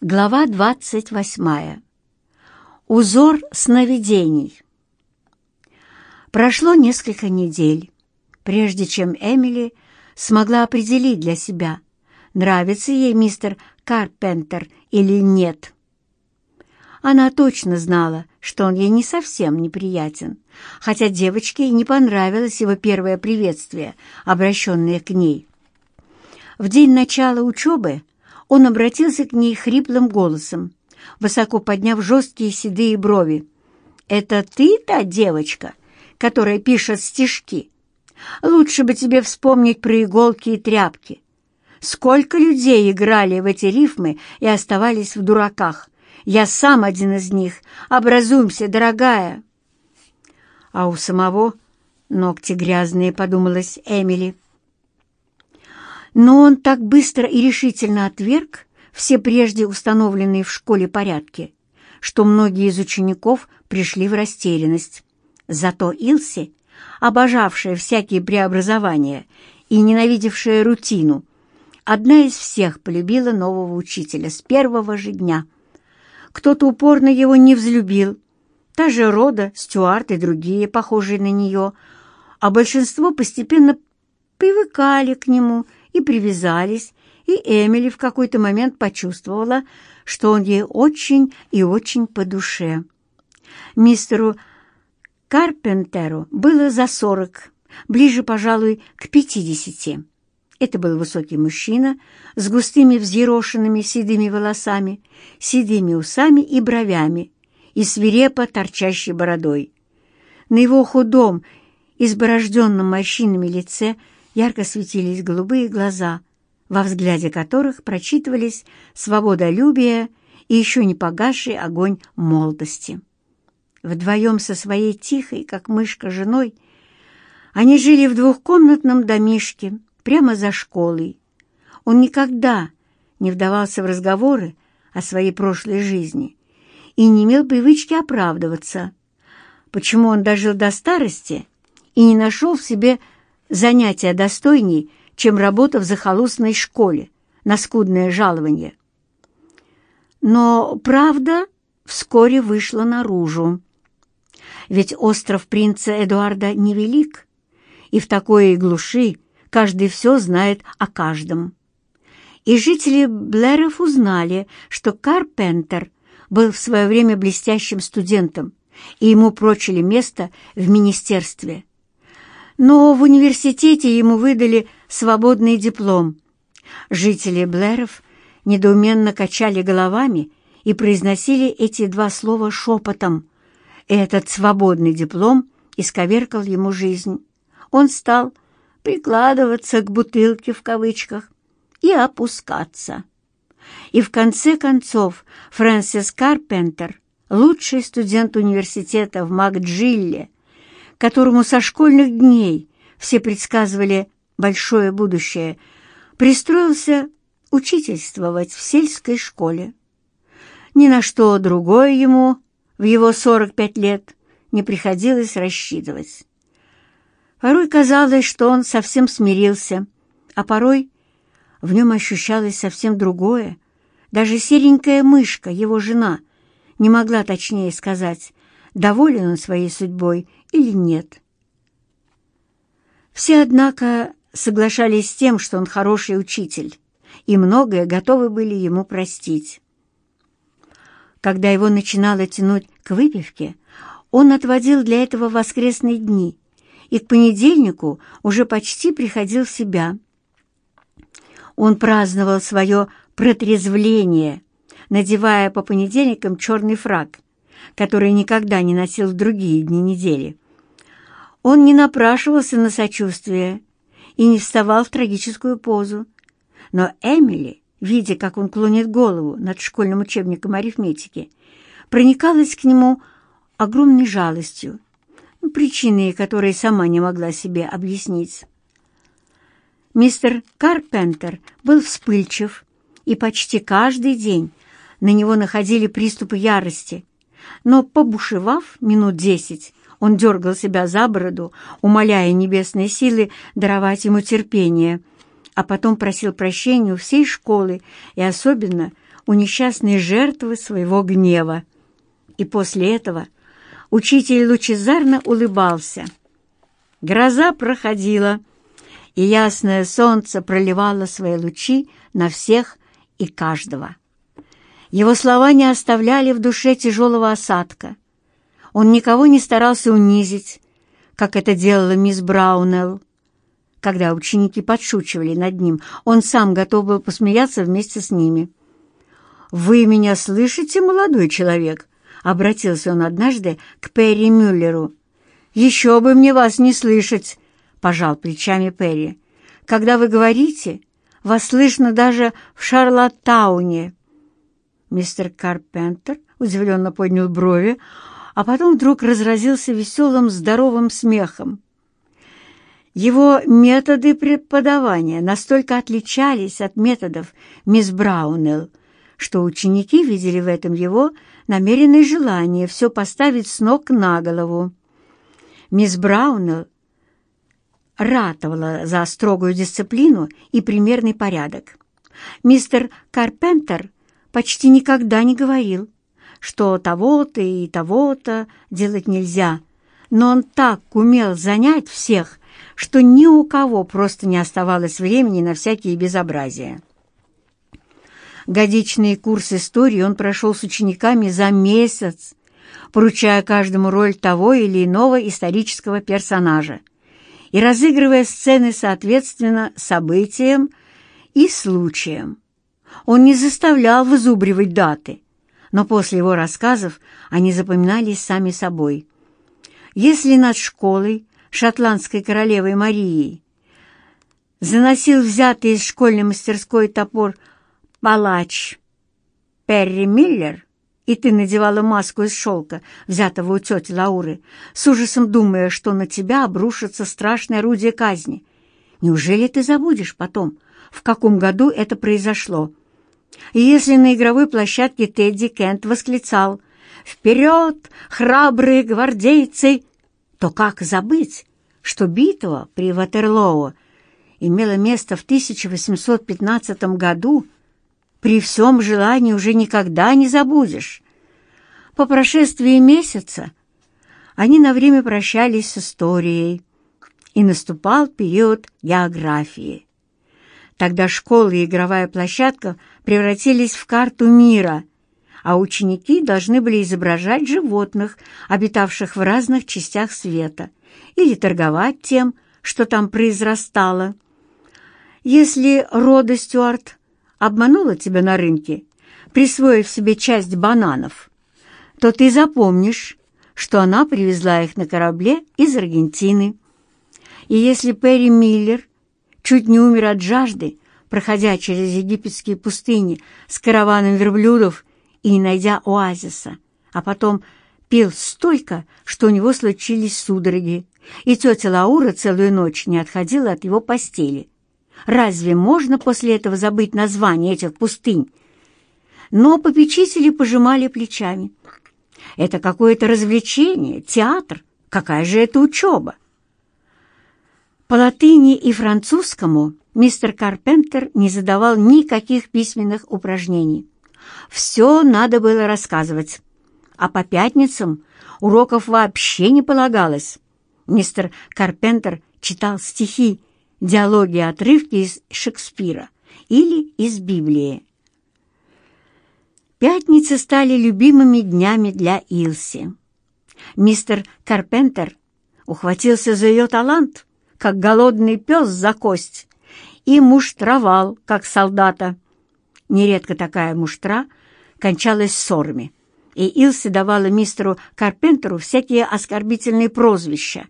Глава 28. Узор сновидений. Прошло несколько недель, прежде чем Эмили смогла определить для себя, нравится ей мистер Карпентер или нет. Она точно знала, что он ей не совсем неприятен, хотя девочке и не понравилось его первое приветствие, обращенное к ней. В день начала учебы он обратился к ней хриплым голосом, высоко подняв жесткие седые брови. «Это ты та девочка, которая пишет стишки? Лучше бы тебе вспомнить про иголки и тряпки. Сколько людей играли в эти рифмы и оставались в дураках. Я сам один из них. Образуемся, дорогая!» А у самого ногти грязные, подумалась Эмили. Но он так быстро и решительно отверг все прежде установленные в школе порядки, что многие из учеников пришли в растерянность. Зато Илси, обожавшая всякие преобразования и ненавидевшая рутину, одна из всех полюбила нового учителя с первого же дня. Кто-то упорно его не взлюбил, та же Рода, Стюарт и другие, похожие на нее, а большинство постепенно привыкали к нему и привязались, и Эмили в какой-то момент почувствовала, что он ей очень и очень по душе. Мистеру Карпентеру было за сорок, ближе, пожалуй, к пятидесяти. Это был высокий мужчина с густыми взъерошенными седыми волосами, седыми усами и бровями и свирепо торчащей бородой. На его худом, изборожденном морщинами лице – ярко светились голубые глаза, во взгляде которых прочитывались свободолюбие и еще не погасший огонь молодости. Вдвоем со своей тихой, как мышка, женой они жили в двухкомнатном домишке прямо за школой. Он никогда не вдавался в разговоры о своей прошлой жизни и не имел привычки оправдываться, почему он дожил до старости и не нашел в себе занятия достойней, чем работа в захолустной школе на скудное жалование. Но правда вскоре вышла наружу. Ведь остров принца Эдуарда невелик, и в такой глуши каждый все знает о каждом. И жители Блэров узнали, что Карпентер был в свое время блестящим студентом, и ему прочили место в министерстве но в университете ему выдали свободный диплом. Жители Блэров недоуменно качали головами и произносили эти два слова шепотом. Этот свободный диплом исковеркал ему жизнь. Он стал прикладываться к бутылке в кавычках и опускаться. И в конце концов Фрэнсис Карпентер, лучший студент университета в Макджиле, которому со школьных дней все предсказывали большое будущее, пристроился учительствовать в сельской школе. Ни на что другое ему в его 45 лет не приходилось рассчитывать. Порой казалось, что он совсем смирился, а порой в нем ощущалось совсем другое. Даже серенькая мышка, его жена, не могла точнее сказать, доволен он своей судьбой или нет. Все, однако, соглашались с тем, что он хороший учитель, и многое готовы были ему простить. Когда его начинало тянуть к выпивке, он отводил для этого воскресные дни и к понедельнику уже почти приходил в себя. Он праздновал свое протрезвление, надевая по понедельникам черный фраг который никогда не носил в другие дни недели. Он не напрашивался на сочувствие и не вставал в трагическую позу. Но Эмили, видя, как он клонит голову над школьным учебником арифметики, проникалась к нему огромной жалостью, причиной которой сама не могла себе объяснить. Мистер Карпентер был вспыльчив, и почти каждый день на него находили приступы ярости, но, побушевав минут десять, он дергал себя за бороду, умоляя небесные силы даровать ему терпение, а потом просил прощения у всей школы и особенно у несчастной жертвы своего гнева. И после этого учитель лучезарно улыбался. Гроза проходила, и ясное солнце проливало свои лучи на всех и каждого. Его слова не оставляли в душе тяжелого осадка. Он никого не старался унизить, как это делала мисс Браунелл. Когда ученики подшучивали над ним, он сам готов был посмеяться вместе с ними. «Вы меня слышите, молодой человек?» — обратился он однажды к Перри Мюллеру. «Еще бы мне вас не слышать!» — пожал плечами Перри. «Когда вы говорите, вас слышно даже в Шарлоттауне». Мистер Карпентер удивленно поднял брови, а потом вдруг разразился веселым здоровым смехом. Его методы преподавания настолько отличались от методов мисс Браунелл, что ученики видели в этом его намеренное желание все поставить с ног на голову. Мисс Браунелл ратовала за строгую дисциплину и примерный порядок. Мистер Карпентер почти никогда не говорил, что того-то и того-то делать нельзя, но он так умел занять всех, что ни у кого просто не оставалось времени на всякие безобразия. Годичный курс истории он прошел с учениками за месяц, поручая каждому роль того или иного исторического персонажа и разыгрывая сцены соответственно событиям и случаям. Он не заставлял вызубривать даты, но после его рассказов они запоминались сами собой. Если над школой шотландской королевой Марией, заносил взятый из школьной мастерской топор палач Перри Миллер, и ты надевала маску из шелка, взятого у тети Лауры, с ужасом думая, что на тебя обрушится страшное орудие казни. Неужели ты забудешь потом, в каком году это произошло? И если на игровой площадке Тедди Кент восклицал «Вперед, храбрые гвардейцы!» то как забыть, что битва при Ватерлоо имела место в 1815 году, при всем желании уже никогда не забудешь. По прошествии месяца они на время прощались с историей, и наступал период географии. Тогда школа и игровая площадка превратились в карту мира – а ученики должны были изображать животных, обитавших в разных частях света, или торговать тем, что там произрастало. Если Рода Стюарт обманула тебя на рынке, присвоив себе часть бананов, то ты запомнишь, что она привезла их на корабле из Аргентины. И если Перри Миллер чуть не умер от жажды, проходя через египетские пустыни с караваном верблюдов и не найдя оазиса, а потом пил столько, что у него случились судороги, и тетя Лаура целую ночь не отходила от его постели. Разве можно после этого забыть название этих пустынь? Но попечители пожимали плечами. Это какое-то развлечение, театр. Какая же это учеба? По латыни и французскому мистер Карпентер не задавал никаких письменных упражнений. Все надо было рассказывать. А по пятницам уроков вообще не полагалось. Мистер Карпентер читал стихи, диалоги, отрывки из Шекспира или из Библии. Пятницы стали любимыми днями для Илси. Мистер Карпентер ухватился за ее талант, как голодный пес за кость, и муштровал, как солдата. Нередко такая муштра кончалась ссорами, и Илси давала мистеру Карпентеру всякие оскорбительные прозвища.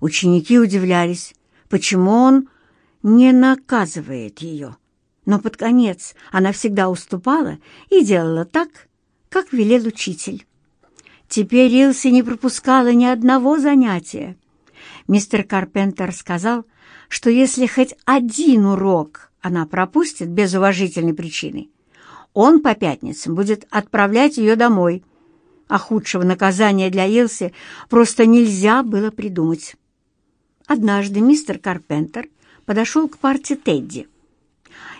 Ученики удивлялись, почему он не наказывает ее. Но под конец она всегда уступала и делала так, как велел учитель. Теперь Илси не пропускала ни одного занятия. Мистер Карпентер сказал, что если хоть один урок она пропустит без уважительной причины, он по пятницам будет отправлять ее домой, а худшего наказания для Илси просто нельзя было придумать. Однажды мистер Карпентер подошел к парте Тедди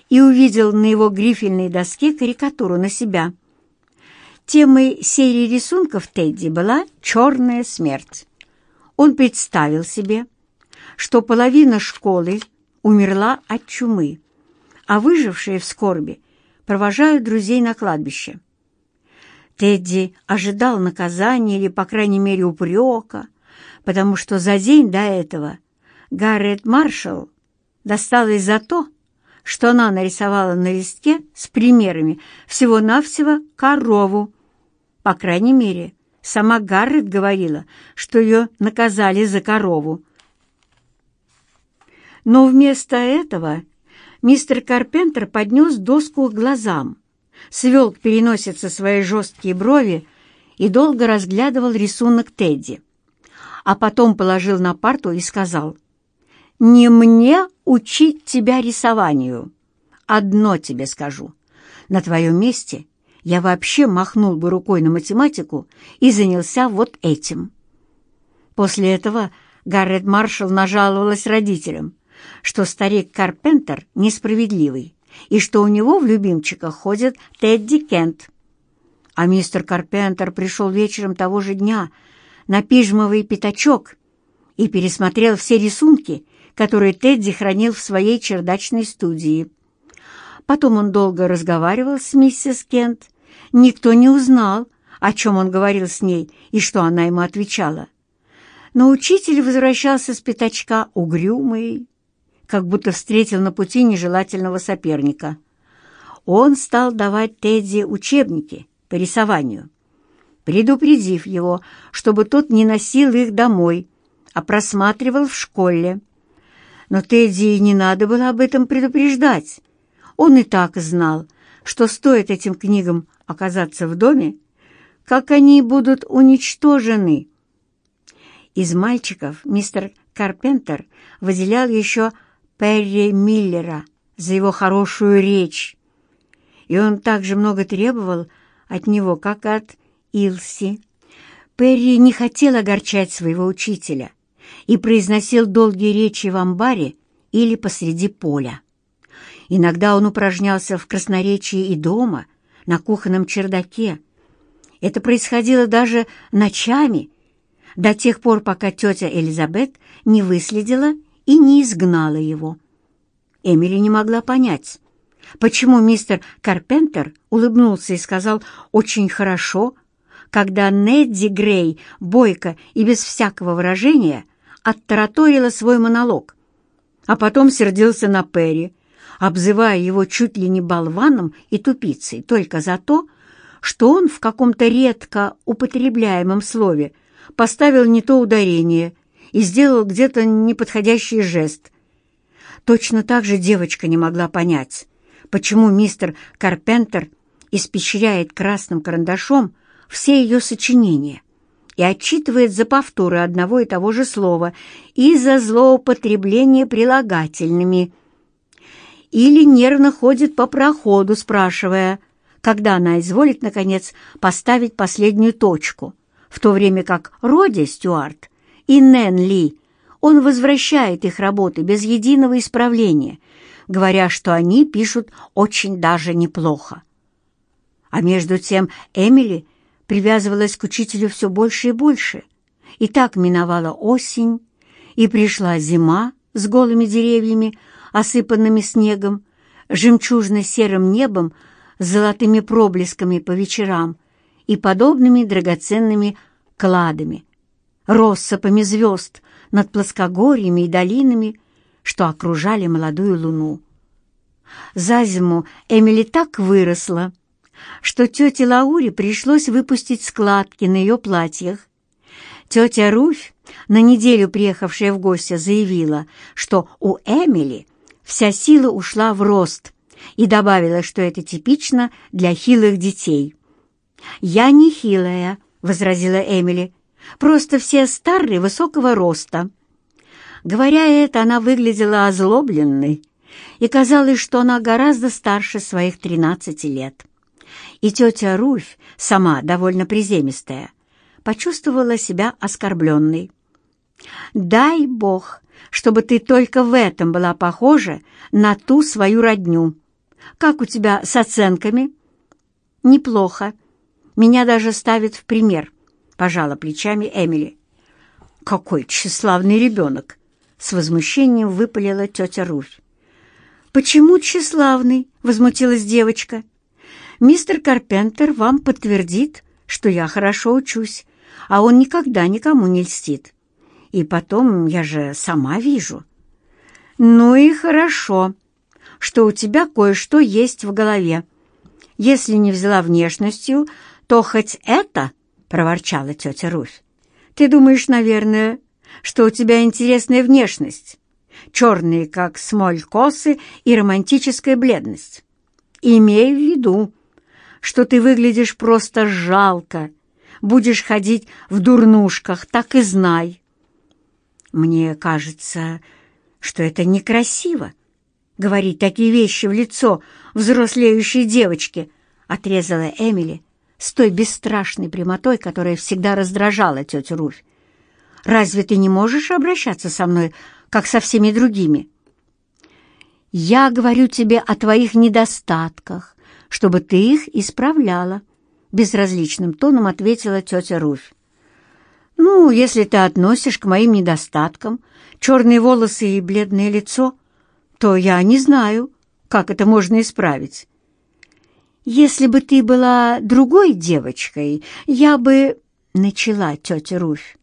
и увидел на его грифельной доске карикатуру на себя. Темой серии рисунков Тедди была «Черная смерть». Он представил себе, что половина школы умерла от чумы, а выжившие в скорби провожают друзей на кладбище. Тедди ожидал наказания или, по крайней мере, упрека, потому что за день до этого Гаррет Маршалл досталось за то, что она нарисовала на листке с примерами всего-навсего корову. По крайней мере, сама Гаррет говорила, что ее наказали за корову. Но вместо этого мистер Карпентер поднес доску к глазам, свел к переносице свои жесткие брови и долго разглядывал рисунок Тедди. А потом положил на парту и сказал, «Не мне учить тебя рисованию. Одно тебе скажу. На твоем месте я вообще махнул бы рукой на математику и занялся вот этим». После этого Гаррет Маршалл нажаловалась родителям, что старик Карпентер несправедливый и что у него в любимчиках ходит Тедди Кент. А мистер Карпентер пришел вечером того же дня на пижмовый пятачок и пересмотрел все рисунки, которые Тедди хранил в своей чердачной студии. Потом он долго разговаривал с миссис Кент. Никто не узнал, о чем он говорил с ней и что она ему отвечала. Но учитель возвращался с пятачка угрюмый, как будто встретил на пути нежелательного соперника. Он стал давать Тедди учебники по рисованию, предупредив его, чтобы тот не носил их домой, а просматривал в школе. Но Тедди не надо было об этом предупреждать. Он и так знал, что стоит этим книгам оказаться в доме, как они будут уничтожены. Из мальчиков мистер Карпентер выделял еще Перри Миллера за его хорошую речь. И он так же много требовал от него, как от Илси. Перри не хотел огорчать своего учителя и произносил долгие речи в амбаре или посреди поля. Иногда он упражнялся в красноречии и дома, на кухонном чердаке. Это происходило даже ночами, до тех пор, пока тетя Элизабет не выследила и не изгнала его. Эмили не могла понять, почему мистер Карпентер улыбнулся и сказал «очень хорошо», когда Недди Грей, бойко и без всякого выражения, оттараторила свой монолог, а потом сердился на Перри, обзывая его чуть ли не болваном и тупицей только за то, что он в каком-то редко употребляемом слове поставил не то ударение и сделал где-то неподходящий жест. Точно так же девочка не могла понять, почему мистер Карпентер испещряет красным карандашом все ее сочинения и отчитывает за повторы одного и того же слова и за злоупотребление прилагательными. Или нервно ходит по проходу, спрашивая, когда она изволит, наконец, поставить последнюю точку, в то время как Роди Стюарт и Нэн Ли, он возвращает их работы без единого исправления, говоря, что они пишут очень даже неплохо. А между тем Эмили привязывалась к учителю все больше и больше. И так миновала осень, и пришла зима с голыми деревьями, осыпанными снегом, жемчужно-серым небом с золотыми проблесками по вечерам и подобными драгоценными кладами, россыпами звезд над плоскогорьями и долинами, что окружали молодую луну. За зиму Эмили так выросла, что тете Лауре пришлось выпустить складки на ее платьях. Тетя Руфь, на неделю приехавшая в гости, заявила, что у Эмили вся сила ушла в рост и добавила, что это типично для хилых детей. «Я не хилая», — возразила Эмили, Просто все старые, высокого роста. Говоря это, она выглядела озлобленной, и казалось, что она гораздо старше своих тринадцати лет. И тетя Руфь, сама довольно приземистая, почувствовала себя оскорбленной. «Дай Бог, чтобы ты только в этом была похожа на ту свою родню», Как у тебя с оценками?» «Неплохо. Меня даже ставят в пример», — пожала плечами Эмили. «Какой тщеславный ребенок!» — с возмущением выпалила тетя Руфь. «Почему тщеславный?» — возмутилась девочка. «Мистер Карпентер вам подтвердит, что я хорошо учусь, а он никогда никому не льстит. И потом я же сама вижу». «Ну и хорошо, что у тебя кое-что есть в голове. Если не взяла внешностью, то хоть это...» — проворчала тетя Руфь. «Ты думаешь, наверное, что у тебя интересная внешность, черные, как смоль, косы и романтическая бледность. Имей в виду, что ты выглядишь просто жалко, будешь ходить в дурнушках, так и знай. Мне кажется, что это некрасиво, говорить такие вещи в лицо взрослеющей девочке, отрезала Эмили с той бесстрашной прямотой, которая всегда раздражала тетю Руфь. «Разве ты не можешь обращаться со мной, как со всеми другими?» «Я говорю тебе о твоих недостатках, чтобы ты их исправляла», — безразличным тоном ответила тетя Руфь. «Ну, если ты относишь к моим недостаткам черные волосы и бледное лицо, то я не знаю, как это можно исправить. Если бы ты была другой девочкой, я бы...» — начала тетя Руфь.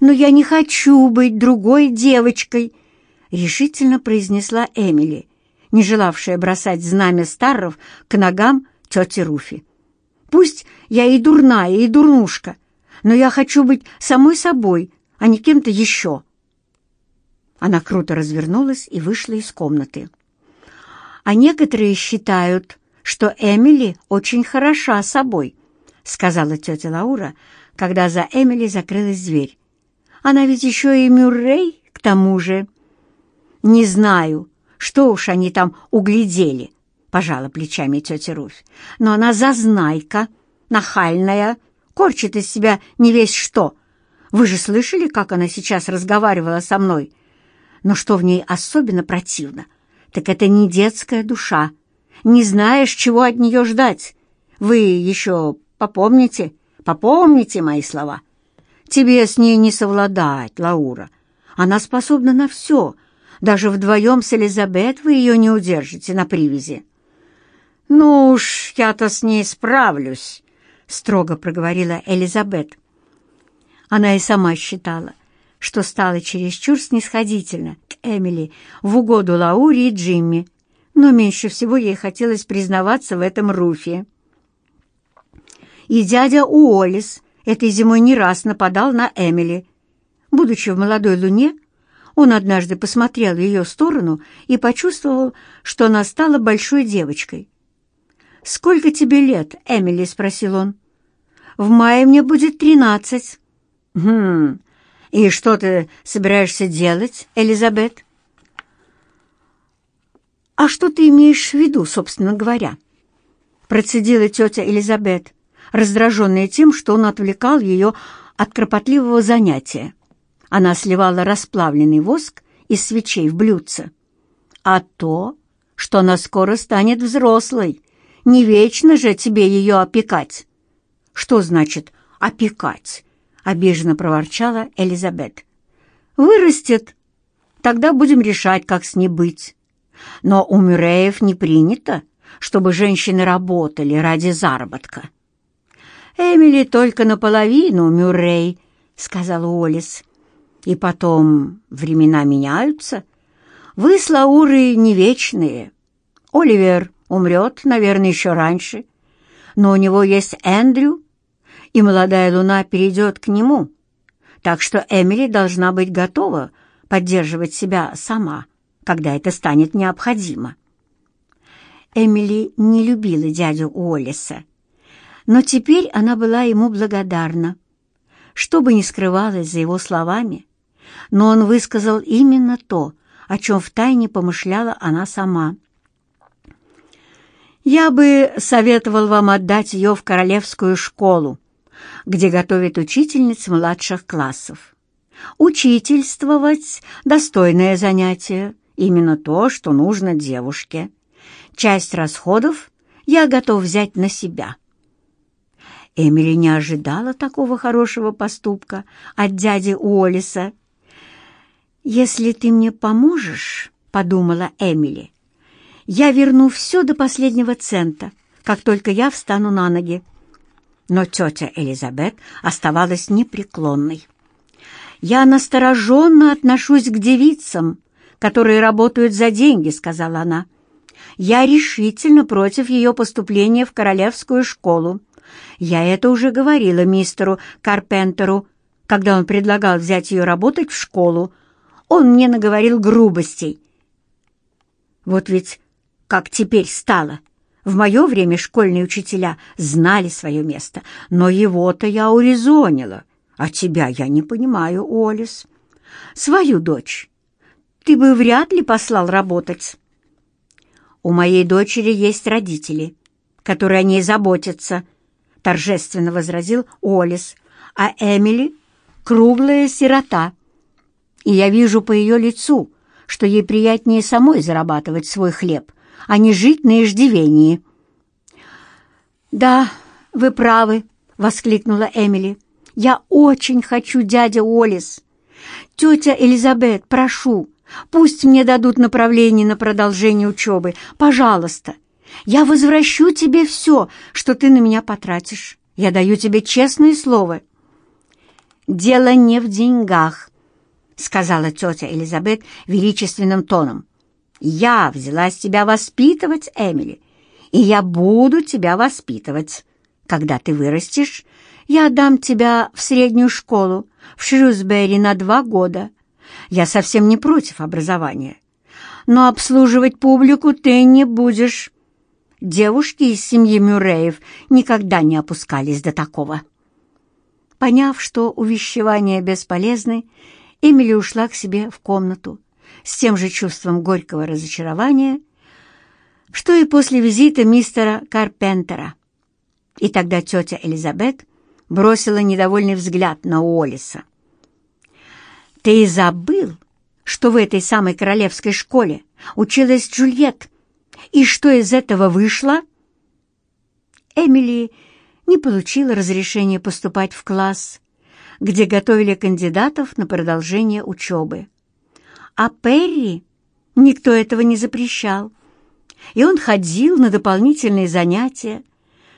«Но я не хочу быть другой девочкой», — решительно произнесла Эмили, не желавшая бросать знамя старров к ногам тети Руфи. «Пусть я и дурная, и дурнушка, но я хочу быть самой собой, а не кем-то еще». Она круто развернулась и вышла из комнаты. «А некоторые считают, что Эмили очень хороша собой», — сказала тетя Лаура, когда за Эмили закрылась дверь. «Она ведь еще и Мюррей, к тому же». «Не знаю, что уж они там углядели», — пожала плечами тетя Руфь. «Но она зазнайка, нахальная, корчит из себя не весь что. Вы же слышали, как она сейчас разговаривала со мной? Но что в ней особенно противно, так это не детская душа. Не знаешь, чего от нее ждать. Вы еще попомните, попомните мои слова. Тебе с ней не совладать, Лаура. Она способна на все — даже вдвоем с Элизабет вы ее не удержите на привязи». «Ну уж, я-то с ней справлюсь», — строго проговорила Элизабет. Она и сама считала, что стала чересчур снисходительно к Эмили в угоду Лауре и Джимми, но меньше всего ей хотелось признаваться в этом Руфе. И дядя Уоллес этой зимой не раз нападал на Эмили. Будучи в молодой луне, он однажды посмотрел в ее сторону и почувствовал, что она стала большой девочкой. «Сколько тебе лет?» — Эмили спросил он. «В мае мне будет тринадцать». «Хм, и что ты собираешься делать, Элизабет?» «А что ты имеешь в виду, собственно говоря?» Процедила тетя Элизабет, раздраженная тем, что он отвлекал ее от кропотливого занятия. Она сливала расплавленный воск из свечей в блюдце. А то, что она скоро станет взрослой, не вечно же тебе ее опекать. Что значит «опекать»? — обиженно проворчала Элизабет. «Вырастет. Тогда будем решать, как с ней быть. Но у Мюрреев не принято, чтобы женщины работали ради заработка». «Эмили только наполовину Мюррей», — сказала Олис. И потом, времена меняются. Вы с Лаурой не вечные. Оливер умрет, наверное, еще раньше. Но у него есть Эндрю, и молодая луна перейдет к нему. Так что Эмили должна быть готова поддерживать себя сама, когда это станет необходимо. Эмили не любила дядю Уоллеса, но теперь она была ему благодарна. Что бы ни скрывалось за его словами, но он высказал именно то, о чем втайне помышляла она сама. «Я бы советовал вам отдать ее в королевскую школу, где готовят учительниц младших классов. Учительствовать — достойное занятие, именно то, что нужно девушке. Часть расходов я готов взять на себя». Эмили не ожидала такого хорошего поступка от дяди Уоллиса. «Если ты мне поможешь, — подумала Эмили, — я верну все до последнего цента, как только я встану на ноги». Но тетя Элизабет оставалась непреклонной. «Я настороженно отношусь к девицам, которые работают за деньги», — сказала она. «Я решительно против ее поступления в королевскую школу. Я это уже говорила мистеру Карпентеру, когда он предлагал взять ее работать в школу. Он мне наговорил грубостей. Вот ведь как теперь стало. В мое время школьные учителя знали свое место, но его-то я урезонила, а тебя я не понимаю, Олис. Свою дочь ты бы вряд ли послал работать. У моей дочери есть родители, которые о ней заботятся, — торжественно возразил Олис, а Эмили — круглая сирота. И я вижу по ее лицу, что ей приятнее самой зарабатывать свой хлеб, а не жить на иждивении. «Да, вы правы», — воскликнула Эмили. «Я очень хочу, дядя Олис. Тетя Элизабет, прошу, пусть мне дадут направление на продолжение учебы. Пожалуйста, я возвращу тебе все, что ты на меня потратишь. Я даю тебе честное слово». «Дело не в деньгах», — сказала тетя Элизабет величественным тоном. «Я взялась тебя воспитывать, Эмили, и я буду тебя воспитывать. Когда ты вырастешь, я отдам тебя в среднюю школу в Шрюсбери на два года. Я совсем не против образования, но обслуживать публику ты не будешь». Девушки из семьи Мюрреев никогда не опускались до такого. Поняв, что увещевания бесполезны, Эмили ушла к себе в комнату с тем же чувством горького разочарования, что и после визита мистера Карпентера. И тогда тетя Элизабет бросила недовольный взгляд на Уоллиса. «Ты забыл, что в этой самой королевской школе училась Джульетт, и что из этого вышло? Эмили не получила разрешения поступать в класс, где готовили кандидатов на продолжение учебы. А Перри никто этого не запрещал, и он ходил на дополнительные занятия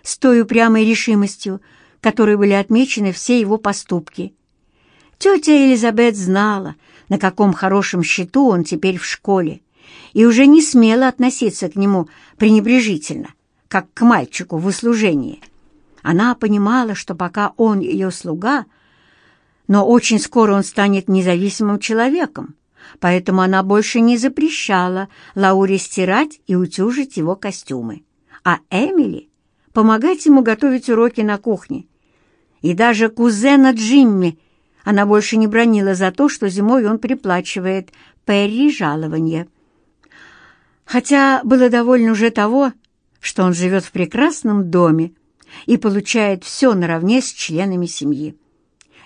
с той упрямой решимостью, которой были отмечены все его поступки. Тетя Элизабет знала, на каком хорошем счету он теперь в школе, и уже не смела относиться к нему пренебрежительно, как к мальчику в услужении. Она понимала, что пока он ее слуга, но очень скоро он станет независимым человеком, поэтому она больше не запрещала Лауре стирать и утюжить его костюмы, а Эмили — помогать ему готовить уроки на кухне. И даже кузена Джимми она больше не бронила за то, что зимой он приплачивает Перри жалование. Хотя было довольно уже того, что он живет в прекрасном доме и получает все наравне с членами семьи.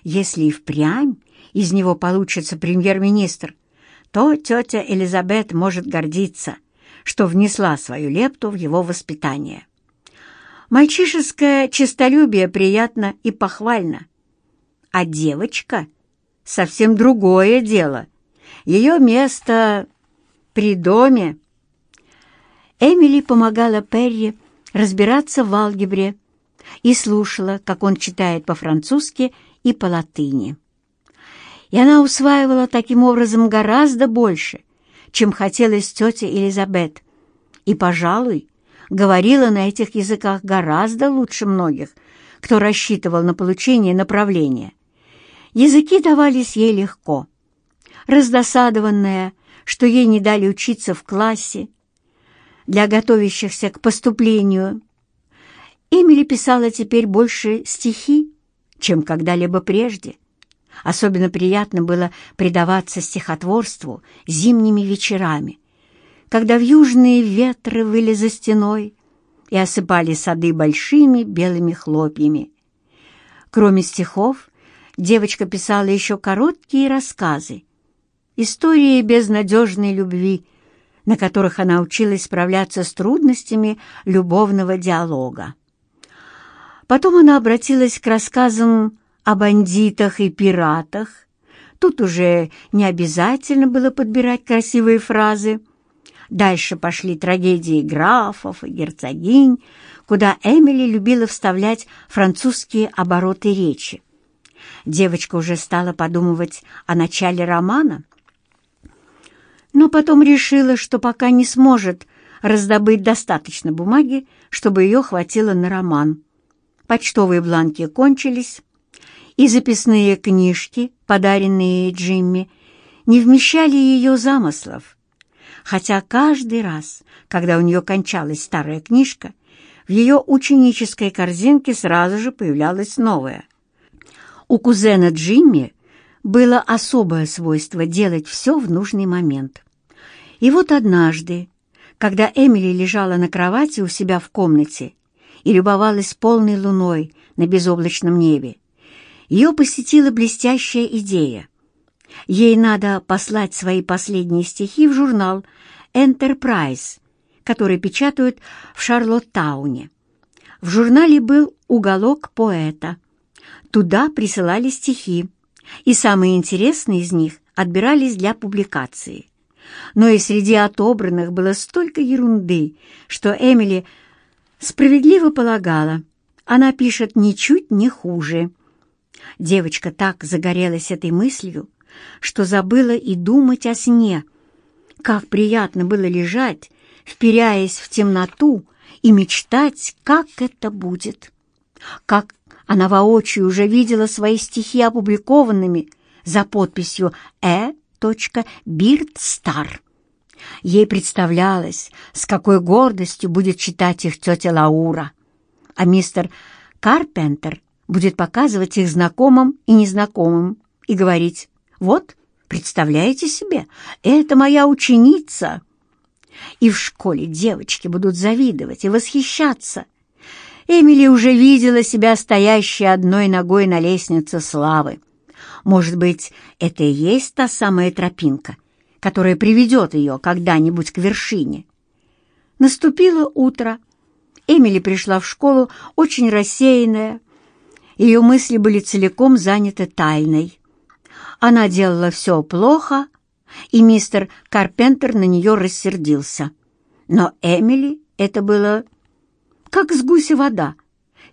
Если и впрямь из него получится премьер-министр, то тетя Элизабет может гордиться, что внесла свою лепту в его воспитание. Мальчишеское честолюбие приятно и похвально, а девочка — совсем другое дело. Ее место при доме. Эмили помогала Перри разбираться в алгебре и слушала, как он читает по-французски и по-латыни. И она усваивала таким образом гораздо больше, чем хотелось тете Элизабет, и, пожалуй, говорила на этих языках гораздо лучше многих, кто рассчитывал на получение направления. Языки давались ей легко. Раздосадованная, что ей не дали учиться в классе, для готовящихся к поступлению. Эмили писала теперь больше стихи, чем когда-либо прежде. Особенно приятно было предаваться стихотворству зимними вечерами, когда в южные ветры выли за стеной и осыпали сады большими белыми хлопьями. Кроме стихов, девочка писала еще короткие рассказы, истории безнадежной любви, на которых она училась справляться с трудностями любовного диалога. Потом она обратилась к рассказам о бандитах и пиратах. Тут уже не обязательно было подбирать красивые фразы. Дальше пошли трагедии графов и герцогинь, куда Эмили любила вставлять французские обороты речи. Девочка уже стала подумывать о начале романа, но потом решила, что пока не сможет раздобыть достаточно бумаги, чтобы ее хватило на роман. Почтовые бланки кончились, и записные книжки, подаренные Джимми, не вмещали ее замыслов. Хотя каждый раз, когда у нее кончалась старая книжка, в ее ученической корзинке сразу же появлялась новая. У кузена Джимми было особое свойство делать все в нужный момент. И вот однажды, когда Эмили лежала на кровати у себя в комнате и любовалась полной луной на безоблачном небе, ее посетила блестящая идея. Ей надо послать свои последние стихи в журнал «Энтерпрайз», который печатают в Шарлоттауне. В журнале был уголок поэта. Туда присылали стихи, и самые интересные из них отбирались для публикации. Но и среди отобранных было столько ерунды, что Эмили справедливо полагала, она пишет ничуть не хуже. Девочка так загорелась этой мыслью, что забыла и думать о сне. Как приятно было лежать, вперяясь в темноту, и мечтать, как это будет. Как она воочию уже видела свои стихи опубликованными за подписью «Э. Бирдстар». Ей представлялось, с какой гордостью будет читать их тетя Лаура, а мистер Карпентер будет показывать их знакомым и незнакомым и говорить «Вот, представляете себе, это моя ученица». И в школе девочки будут завидовать и восхищаться. Эмили уже видела себя стоящей одной ногой на лестнице славы. Может быть, это и есть та самая тропинка, которая приведет ее когда-нибудь к вершине. Наступило утро. Эмили пришла в школу очень рассеянная, ее мысли были целиком заняты тайной. Она делала все плохо, и мистер Карпентер на нее рассердился. Но Эмили это было как с гуся вода.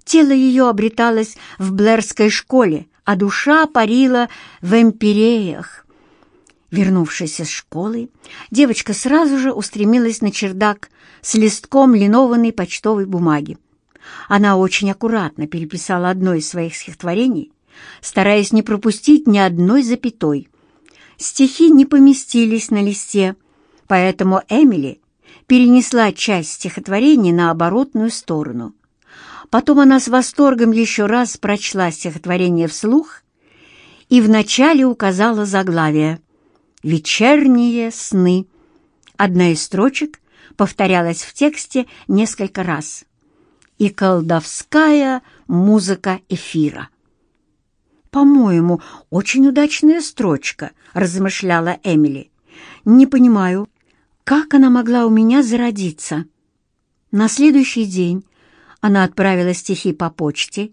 Тело ее обреталось в Блэрской школе, а душа парила в эмпиреях. Вернувшись из школы, девочка сразу же устремилась на чердак с листком линованной почтовой бумаги. Она очень аккуратно переписала одно из своих стихотворений, стараясь не пропустить ни одной запятой. Стихи не поместились на листе, поэтому Эмили перенесла часть стихотворения на оборотную сторону. Потом она с восторгом еще раз прочла стихотворение вслух и вначале указала заглавие «Вечерние сны». Одна из строчек повторялась в тексте несколько раз и колдовская музыка эфира. «По-моему, очень удачная строчка», — размышляла Эмили. «Не понимаю, как она могла у меня зародиться?» На следующий день она отправила стихи по почте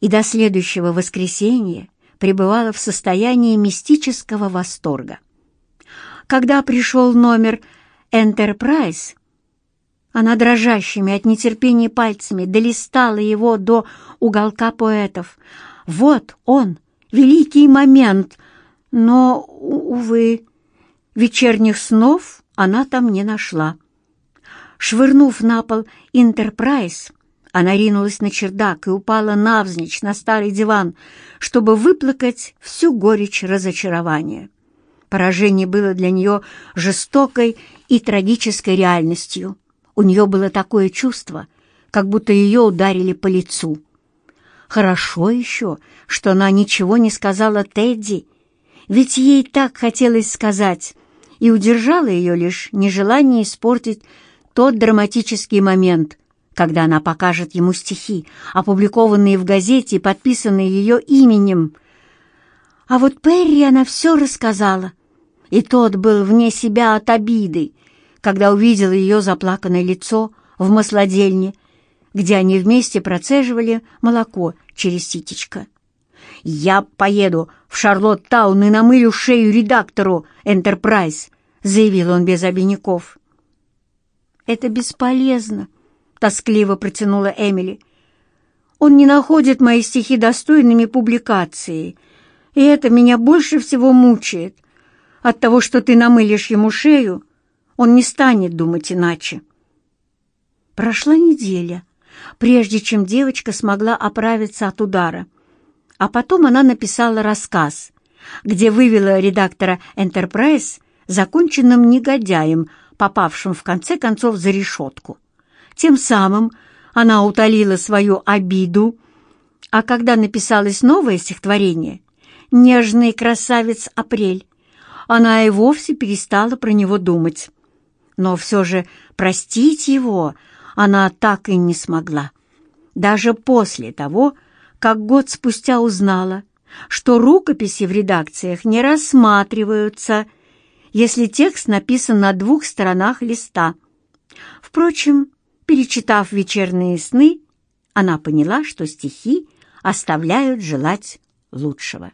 и до следующего воскресенья пребывала в состоянии мистического восторга. Когда пришел номер «Энтерпрайз», она дрожащими от нетерпения пальцами долистала его до уголка поэтов. Вот он, великий момент, но, увы, вечерних снов она там не нашла. Швырнув на пол «Интерпрайз», она ринулась на чердак и упала навзничь на старый диван, чтобы выплакать всю горечь разочарования. Поражение было для нее жестокой и трагической реальностью. У нее было такое чувство, как будто ее ударили по лицу. Хорошо еще, что она ничего не сказала Тедди, ведь ей так хотелось сказать, и удержала ее лишь нежелание испортить тот драматический момент, когда она покажет ему стихи, опубликованные в газете и подписанные ее именем. А вот Перри она все рассказала, и тот был вне себя от обиды, когда увидела ее заплаканное лицо в маслодельне, где они вместе процеживали молоко через ситечко. «Я поеду в Шарлотт-таун и намылю шею редактору «Энтерпрайз», — заявил он без обиняков. «Это бесполезно», — тоскливо протянула Эмили. «Он не находит мои стихи достойными публикации, и это меня больше всего мучает. От того, что ты намылишь ему шею, он не станет думать иначе». Прошла неделя, прежде чем девочка смогла оправиться от удара. А потом она написала рассказ, где вывела редактора «Энтерпрайз» законченным негодяем, попавшим в конце концов за решетку. Тем самым она утолила свою обиду, а когда написалось новое стихотворение «Нежный красавец Апрель», она и вовсе перестала про него думать. Но все же простить его она так и не смогла. Даже после того, как год спустя узнала, что рукописи в редакциях не рассматриваются, если текст написан на двух сторонах листа. Впрочем, перечитав «Вечерние сны», она поняла, что стихи оставляют желать лучшего.